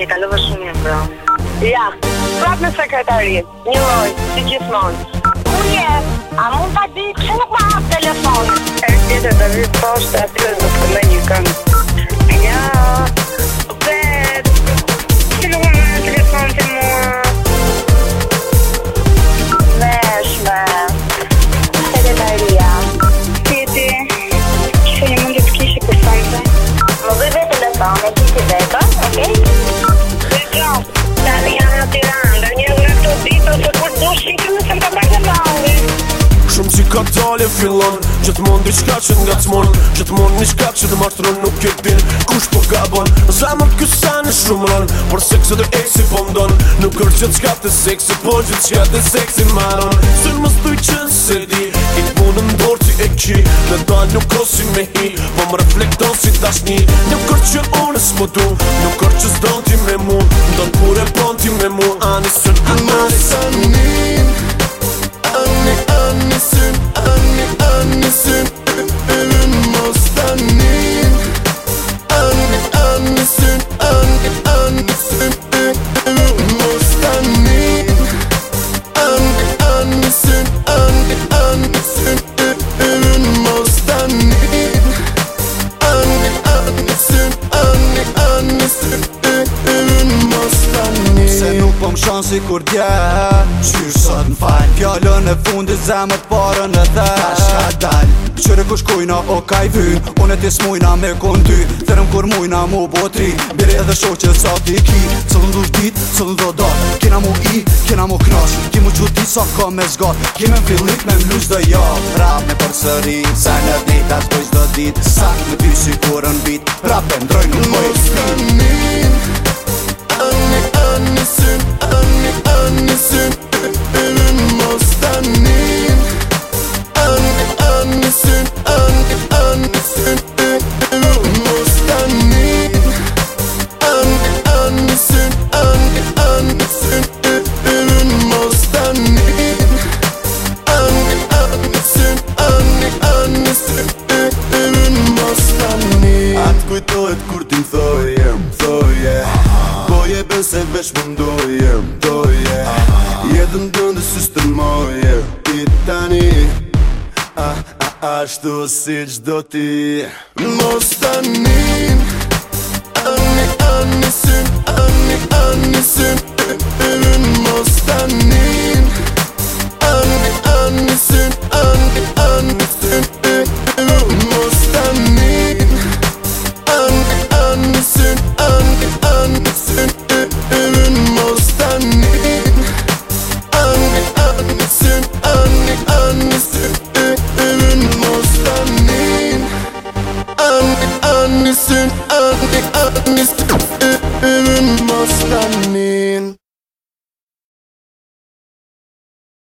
ke kalove shumë e mbra. Ja, prap në sekretari, një loj, si gjithmonë. Ku je? A mund të di që nuk ma hap telefon? E kjetë të vi poshtë atyre në të me një këmë. ka t'dali fillon Gjëtë mund një që nga t'mon Gjëtë mund një shka që të martron Nuk e din kush po gabon Në zemër kësa në shumë ron Por seksë dhe eksi po mdon Nuk është gjëtë shka të seksi Po gjëtë shka të seksi maron Sër më stuj që se di Kik punë në dorë që e qi Në dal nuk o me hi Po më reflekton si tashni Nuk është që unë s'po du Nuk është që s'don ti me mu Në Ndo t'pure pon ti me mu shumë shansi kur dje Qyrë sot në fajn Fjallën e fundi zemët parën e the Ka shka dal Qyrë kush kujna o ka i vyn Unë e tis mujna me kondy Therëm kur mujna mu botri Biri edhe sho që sa ti ki Cëllën dhëm dit, Cëllën dhëm dhëm dhëm Kena mu i, kena mu knash Ki mu gjuti sa ka me zgat Kime në fillit me mlujt dhe ja Rap me përsëri Sa në dit, atë kush dhe dit Sa në ty si kush veç më ndoje Ndoje Jetën të ndë sështë të moje Ti tani A, ah, a, ah, a, shtu si qdo ti Mos than me.